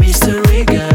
mystery girl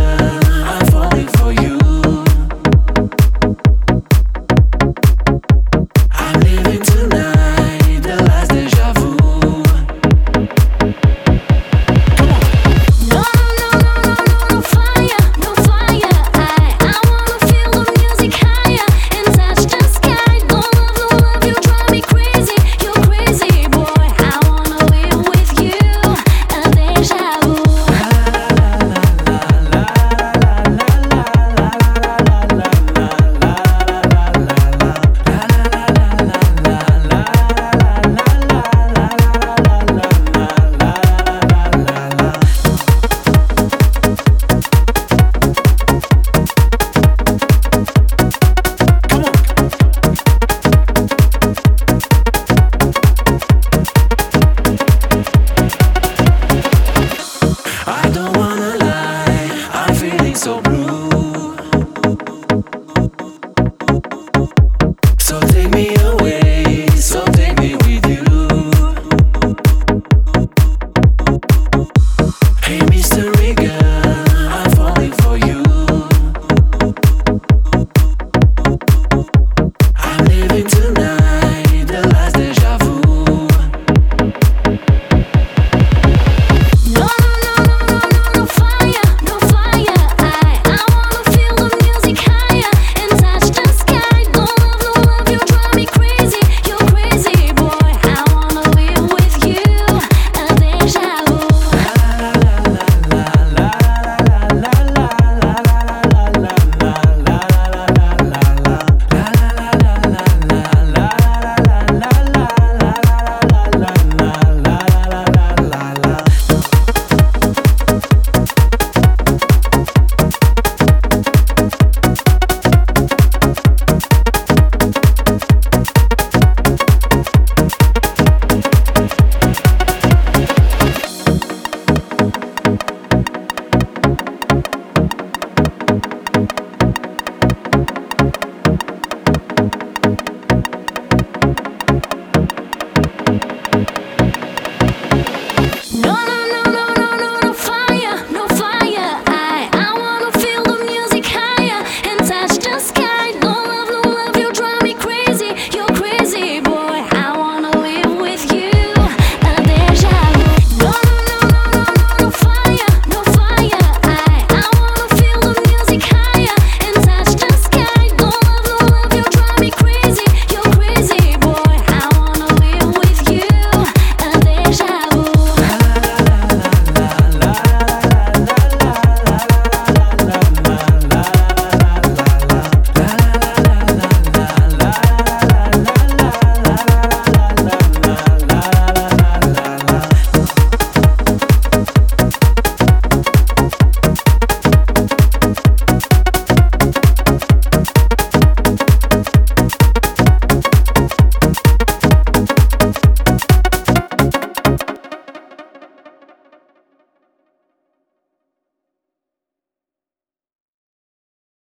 So take me